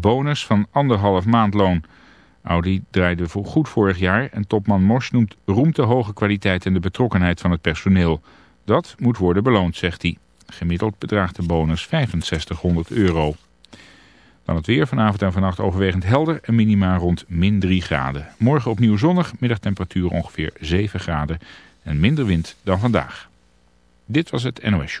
bonus van anderhalf maandloon. Audi draaide goed vorig jaar en topman Mos noemt roemt de hoge kwaliteit en de betrokkenheid van het personeel. Dat moet worden beloond, zegt hij. Gemiddeld bedraagt de bonus 6500 euro. Dan het weer vanavond en vannacht overwegend helder en minima rond min 3 graden. Morgen opnieuw zonnig, middagtemperatuur ongeveer 7 graden en minder wind dan vandaag. Dit was het NOS.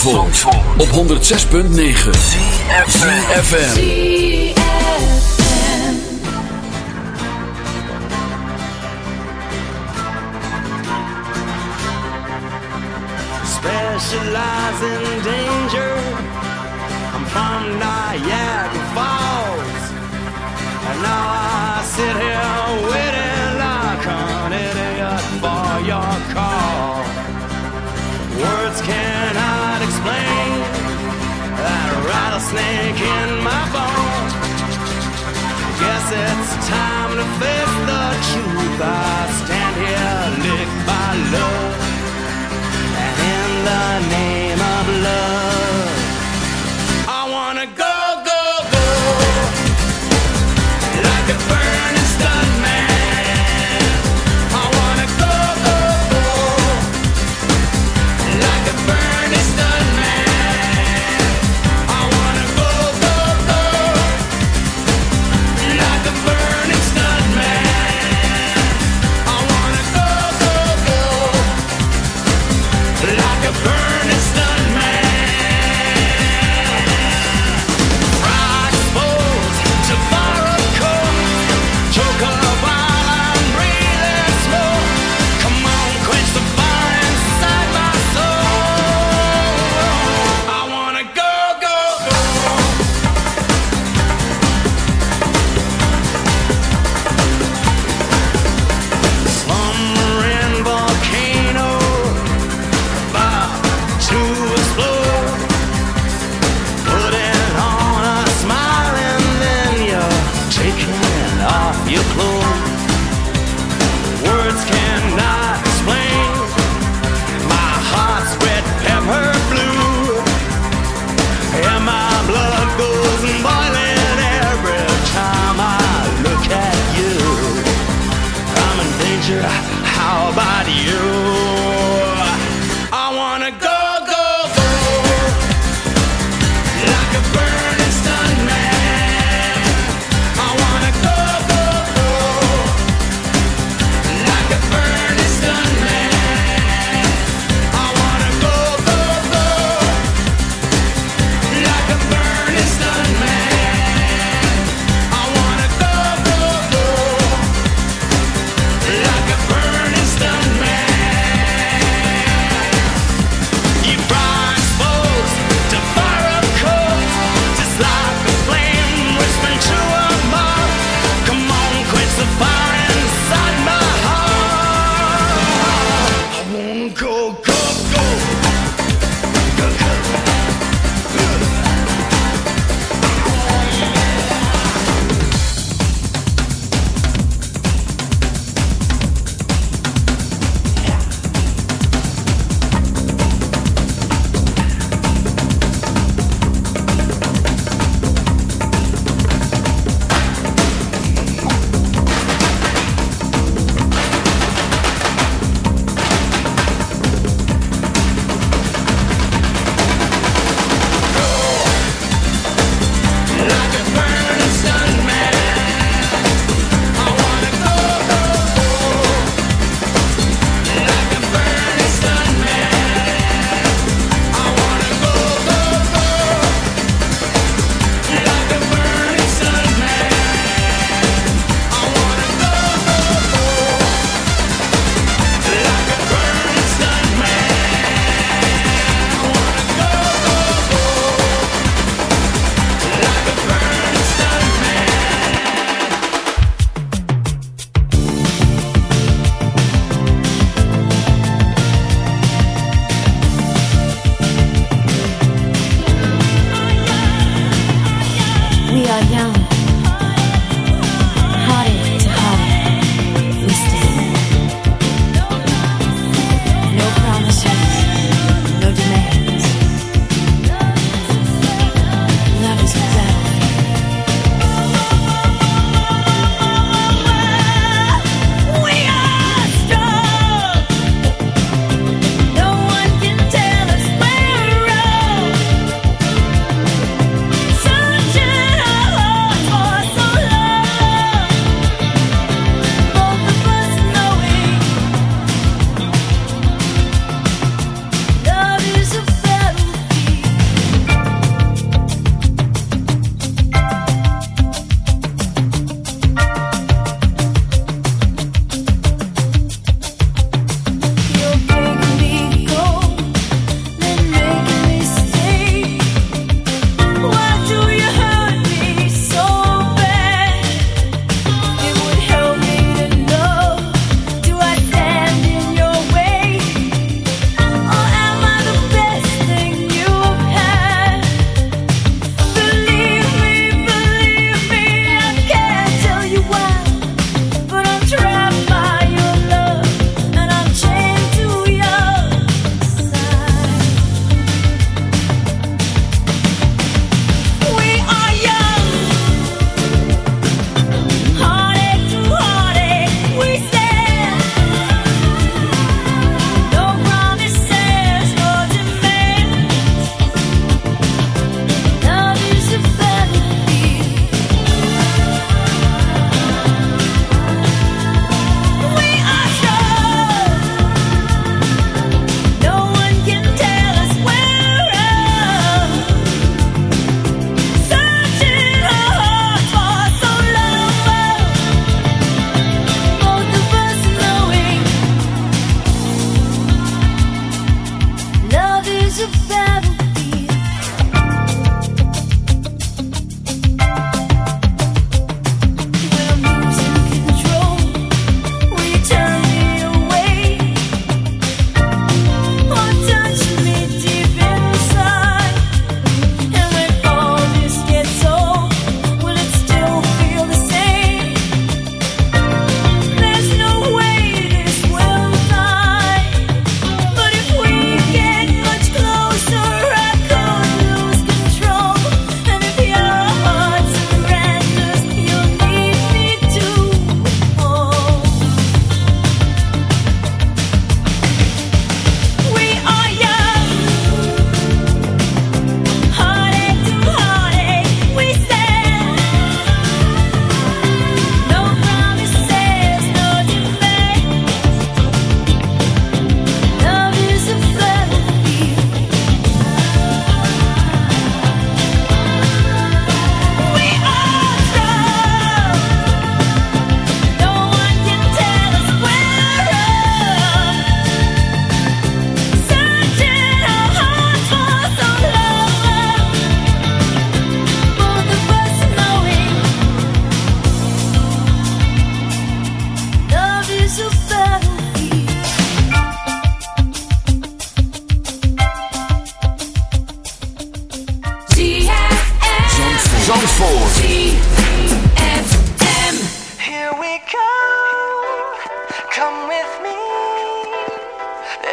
Zandvoort, op 106.9 CFFM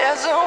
there's a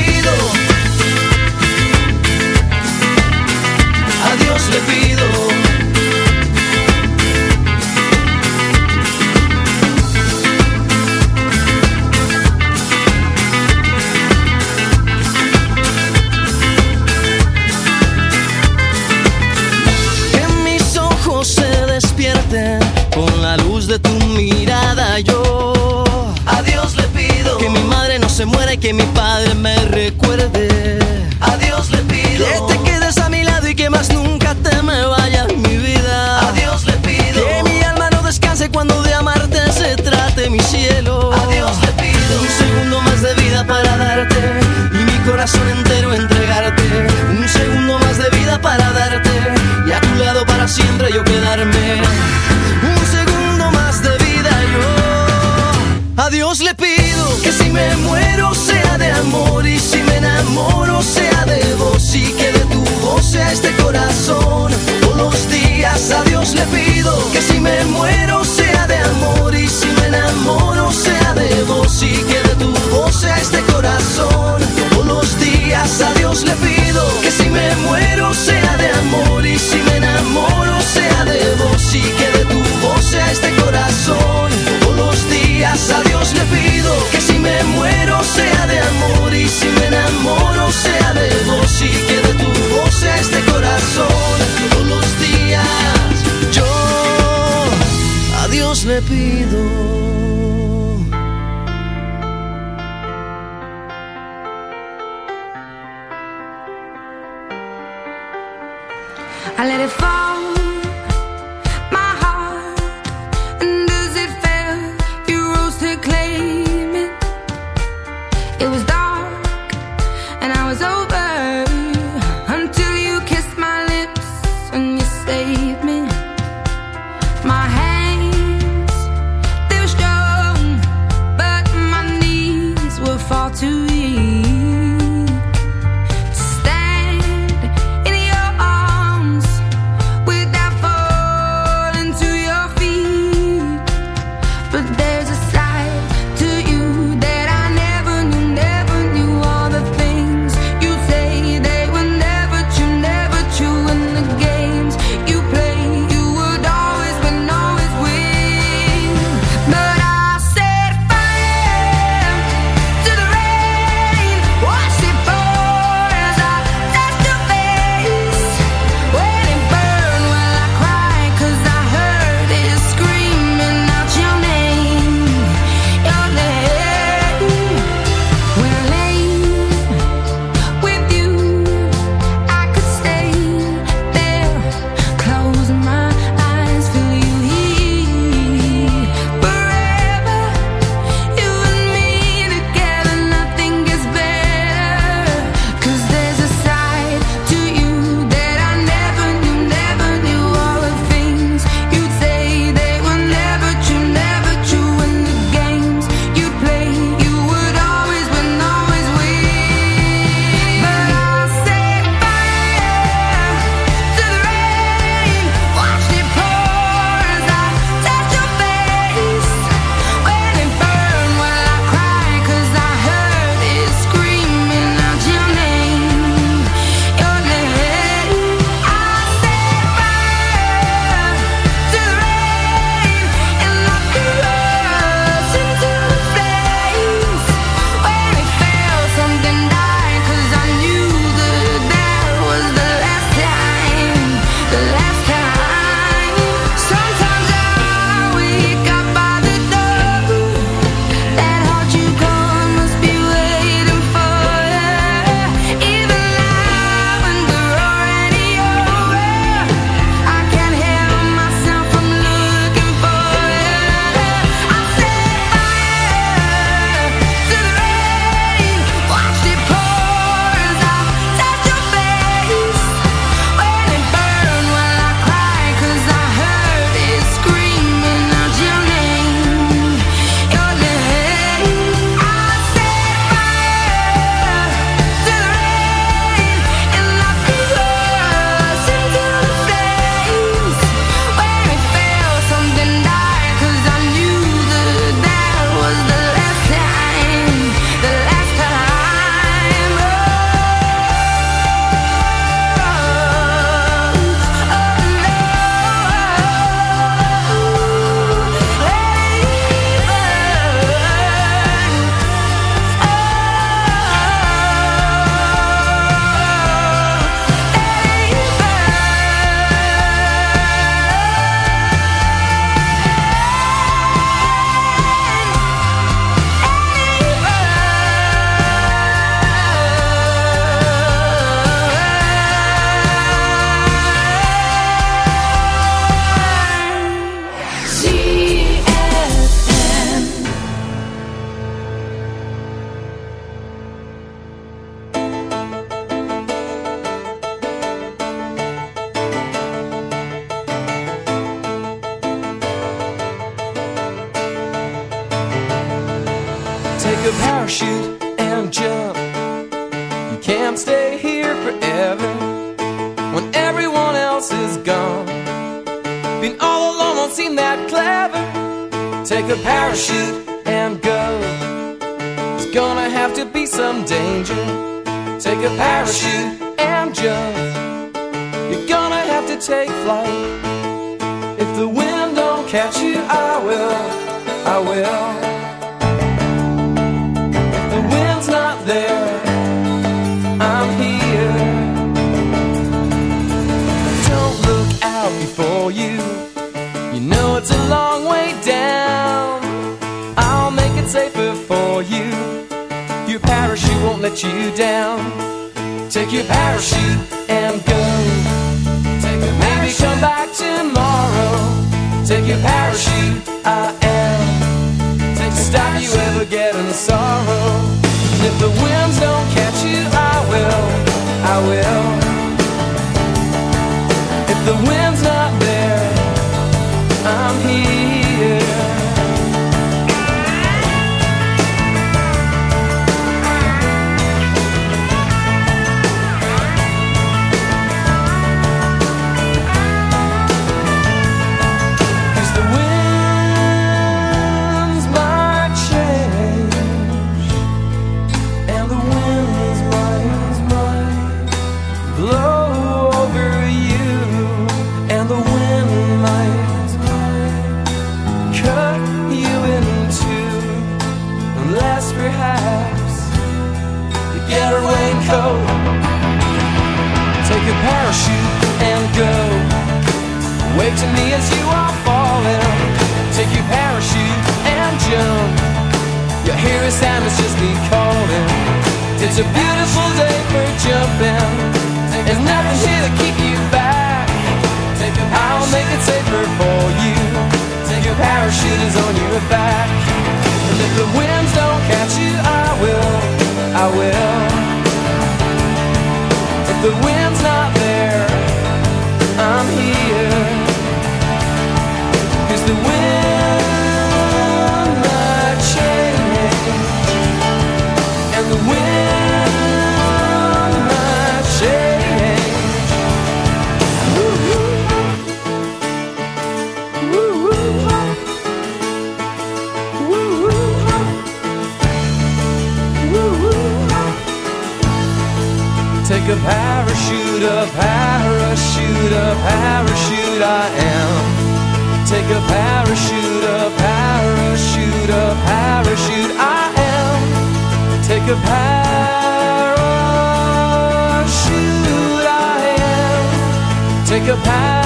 Take a parachute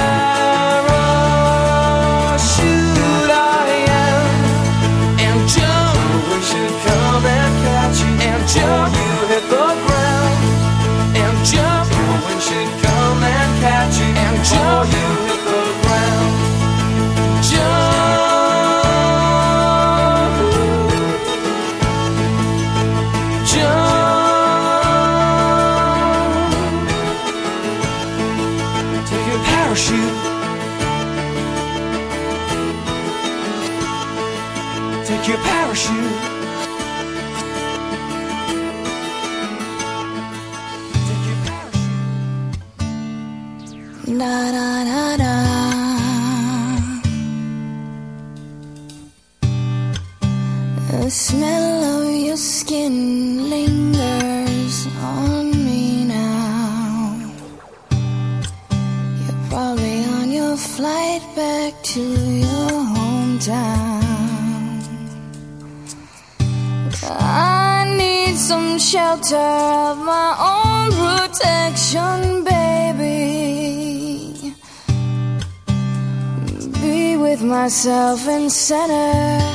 center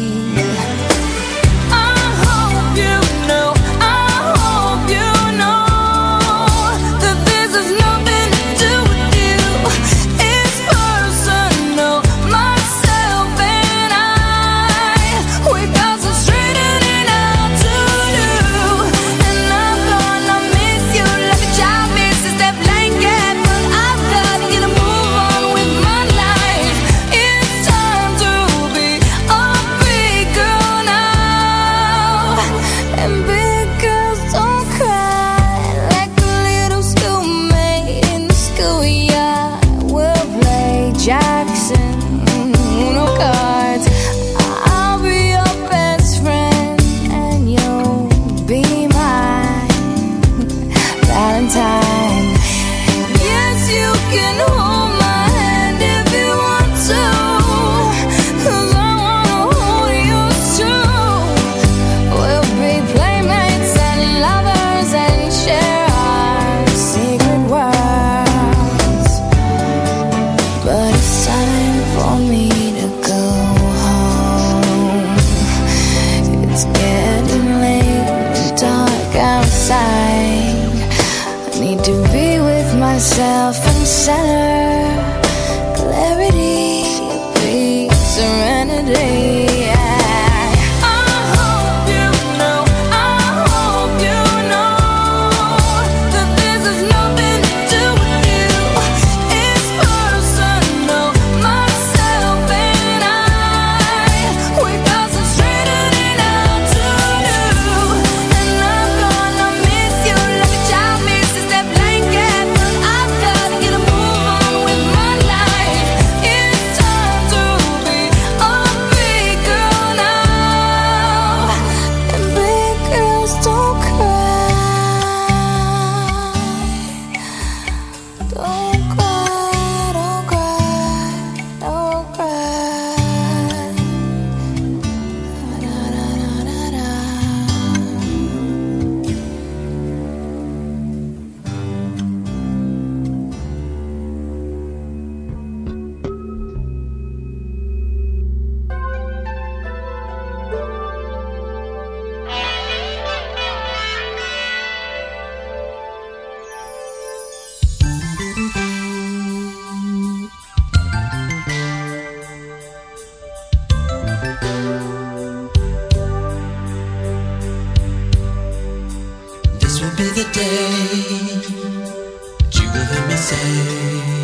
say.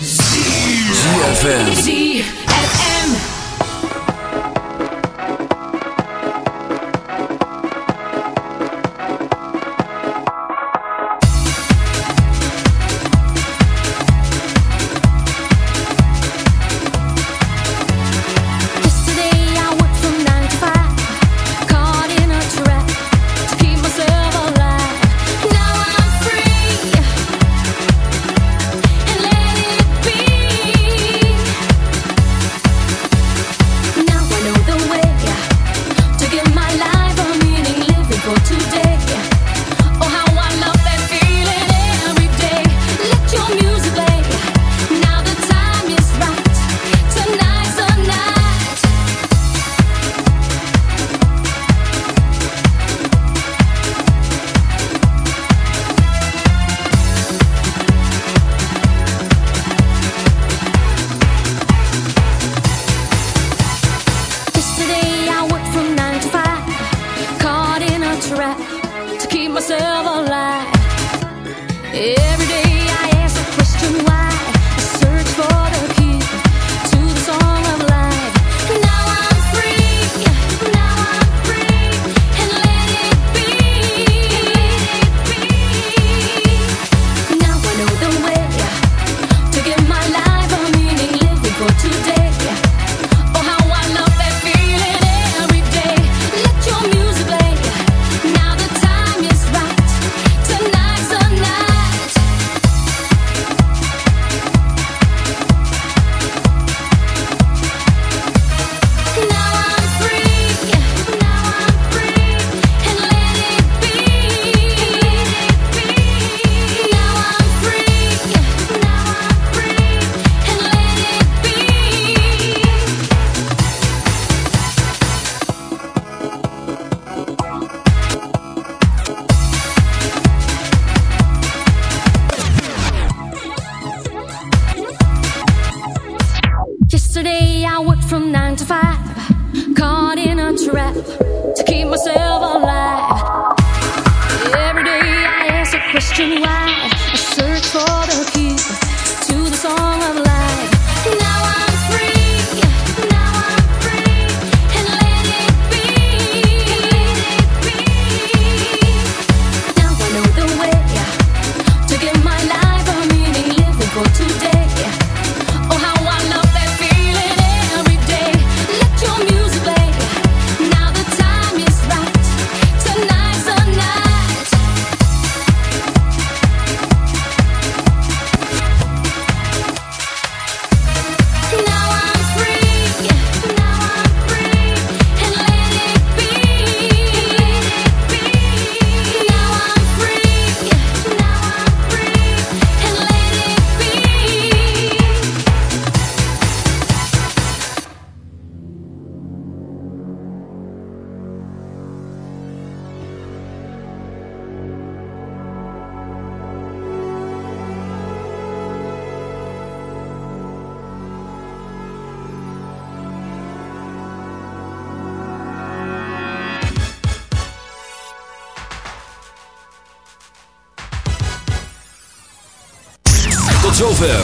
ZFM.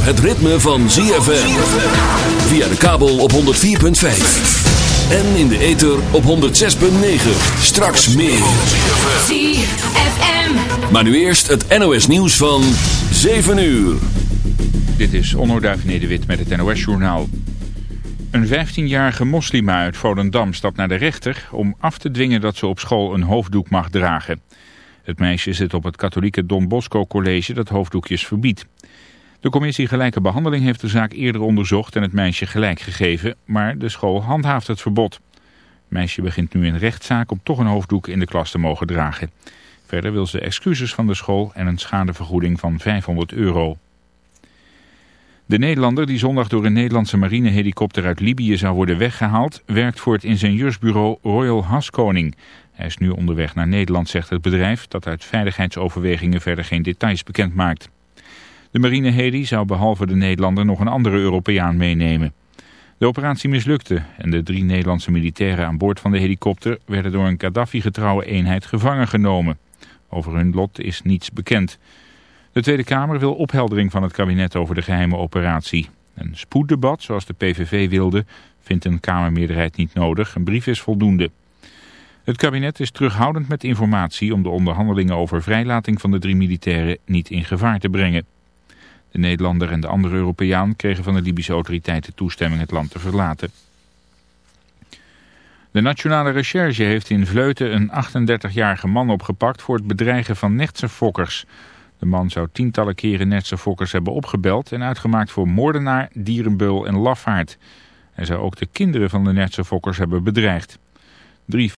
Het ritme van ZFM. Via de kabel op 104.5. En in de ether op 106.9. Straks meer. ZFM. Maar nu eerst het NOS nieuws van 7 uur. Dit is Onno Duivenede-Wit met het NOS-journaal. Een 15-jarige moslima uit Volendam stapt naar de rechter om af te dwingen dat ze op school een hoofddoek mag dragen. Het meisje zit op het katholieke Don Bosco College dat hoofddoekjes verbiedt. De commissie Gelijke Behandeling heeft de zaak eerder onderzocht en het meisje gelijk gegeven, maar de school handhaaft het verbod. Het meisje begint nu een rechtszaak om toch een hoofddoek in de klas te mogen dragen. Verder wil ze excuses van de school en een schadevergoeding van 500 euro. De Nederlander die zondag door een Nederlandse marinehelikopter uit Libië zou worden weggehaald, werkt voor het ingenieursbureau Royal Haskoning. Hij is nu onderweg naar Nederland, zegt het bedrijf, dat uit veiligheidsoverwegingen verder geen details bekend maakt. De marineheli zou behalve de Nederlander nog een andere Europeaan meenemen. De operatie mislukte en de drie Nederlandse militairen aan boord van de helikopter werden door een Gaddafi-getrouwe eenheid gevangen genomen. Over hun lot is niets bekend. De Tweede Kamer wil opheldering van het kabinet over de geheime operatie. Een spoeddebat, zoals de PVV wilde, vindt een Kamermeerderheid niet nodig. Een brief is voldoende. Het kabinet is terughoudend met informatie om de onderhandelingen over vrijlating van de drie militairen niet in gevaar te brengen. De Nederlander en de andere Europeaan kregen van de Libische autoriteiten toestemming het land te verlaten. De Nationale Recherche heeft in Vleuten een 38-jarige man opgepakt voor het bedreigen van fokkers. De man zou tientallen keren fokkers hebben opgebeld en uitgemaakt voor moordenaar, dierenbeul en lafaard. Hij zou ook de kinderen van de fokkers hebben bedreigd. Drie